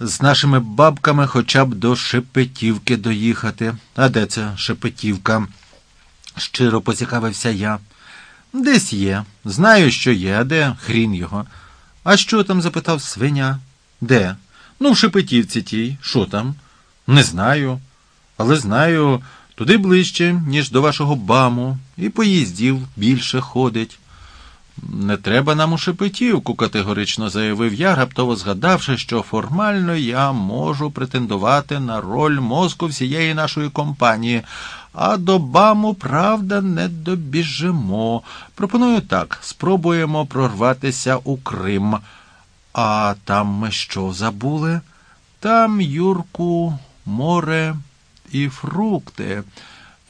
з нашими бабками хоча б до Шепетівки доїхати. А де це Шепетівка? щиро поцікавився я. Десь є. Знаю, що є, а де хрін його. А що там? запитав свиня. Де? Ну, в Шепетівці тій. Що там? Не знаю. Але знаю, туди ближче, ніж до вашого баму, і поїздів більше ходить. Не треба нам у Шепетівку, категорично заявив я, раптово згадавши, що формально я можу претендувати на роль мозку всієї нашої компанії, а до БАМу, правда, не добіжимо. Пропоную так, спробуємо прорватися у Крим. А там ми що забули? Там, Юрку, море і фрукти.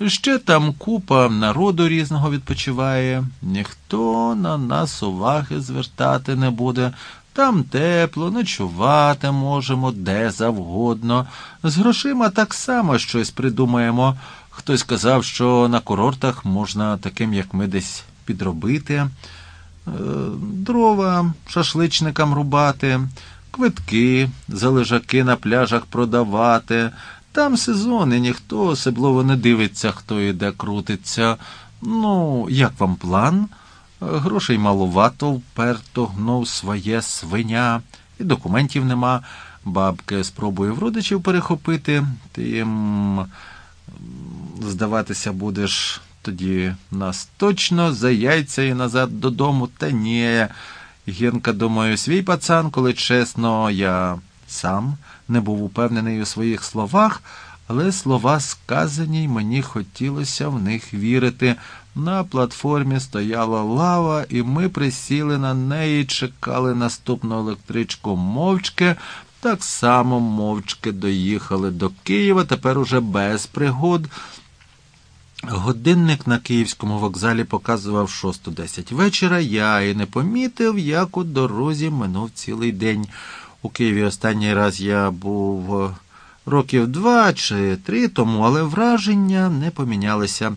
Ще там купа народу різного відпочиває, ніхто на нас уваги звертати не буде. Там тепло, ночувати можемо де завгодно. З грошима так само щось придумаємо. Хтось казав, що на курортах можна таким, як ми, десь підробити, е, дрова шашличникам рубати, квитки, залежаки на пляжах продавати. Там сезони, ніхто особливо не дивиться, хто і де крутиться. Ну, як вам план? Грошей маловато, вперто гнув своє свиня, і документів нема. Бабки спробує в родичів перехопити, ти їм здаватися будеш тоді нас точно за яйця і назад додому, та ні. Гінка, думаю, свій пацан, коли чесно, я сам не був упевнений у своїх словах, але слова сказані, й мені хотілося в них вірити. На платформі стояла лава, і ми присіли на неї, чекали наступну електричку мовчки. Так само мовчки доїхали до Києва, тепер уже без пригод. Годинник на київському вокзалі показував 6.10 вечора. Я і не помітив, як у дорозі минув цілий день. У Києві останній раз я був е, років два чи три тому, але враження не помінялися.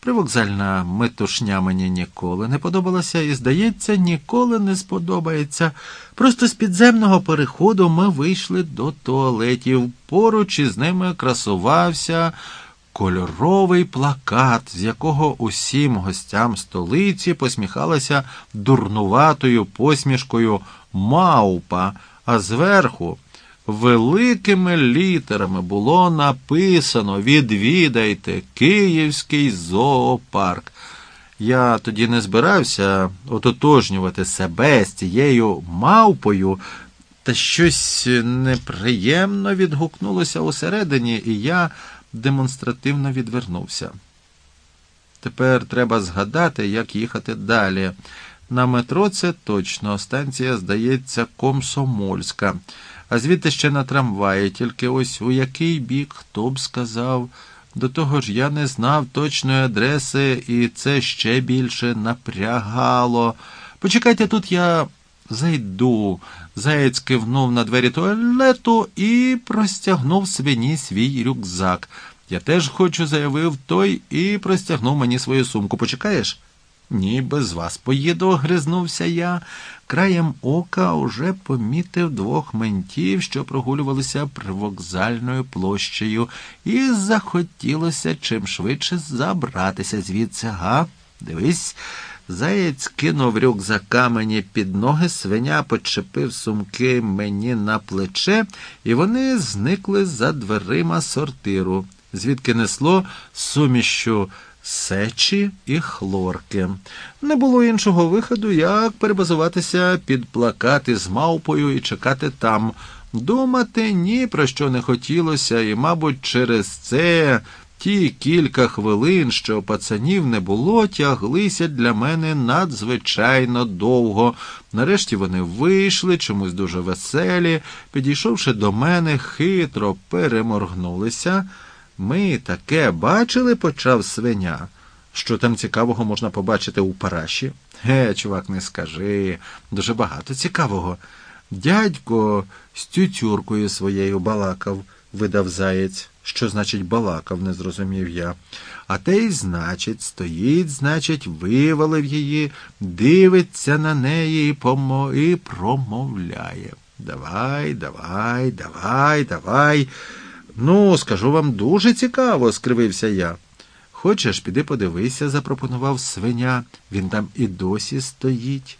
Привокзальна метушня мені ніколи не подобалася і, здається, ніколи не сподобається. Просто з підземного переходу ми вийшли до туалетів. Поруч із ними красувався кольоровий плакат, з якого усім гостям столиці посміхалася дурнуватою посмішкою Маупа а зверху великими літерами було написано Відвідайте Київський зоопарк. Я тоді не збирався ототожнювати себе з цією мавпою, та щось неприємно відгукнулося усередині, і я демонстративно відвернувся. Тепер треба згадати, як їхати далі. На метро це точно. Станція, здається, комсомольська. А звідти ще на трамваї, тільки ось у який бік хто б сказав. До того ж, я не знав точної адреси, і це ще більше напрягало. Почекайте, тут я зайду. Заєць кивнув на двері туалету і простягнув свині свій рюкзак. Я теж хочу, заявив той і простягнув мені свою сумку. Почекаєш? Ні, без вас поїду, огризнувся я. Краєм ока уже помітив двох ментів, що прогулювалися привокзальною площею, і захотілося чим швидше забратися звідси. Га, дивись. Заєць кинув рюкзака мені під ноги, свиня почепив сумки мені на плече, і вони зникли за дверима сортиру, звідки несло суміщу сечі і хлорки. Не було іншого виходу, як перебазуватися під плакати з мавпою і чекати там. Думати ні про що не хотілося, і, мабуть, через це ті кілька хвилин, що пацанів не було, тяглися для мене надзвичайно довго. Нарешті вони вийшли, чомусь дуже веселі, підійшовши до мене, хитро переморгнулися. Ми таке бачили, почав свиня. Що там цікавого можна побачити у параші? Ге, чувак, не скажи. Дуже багато цікавого. Дядько з тютюркою своєю балакав, видав заєць. Що значить балакав, не зрозумів я. А те й значить, стоїть, значить, вивалив її, дивиться на неї помо... і промовляє. Давай, давай, давай, давай. Ну, скажу вам дуже цікаво, скривився я. Хочеш, піди подивися, запропонував свиня. Він там і досі стоїть.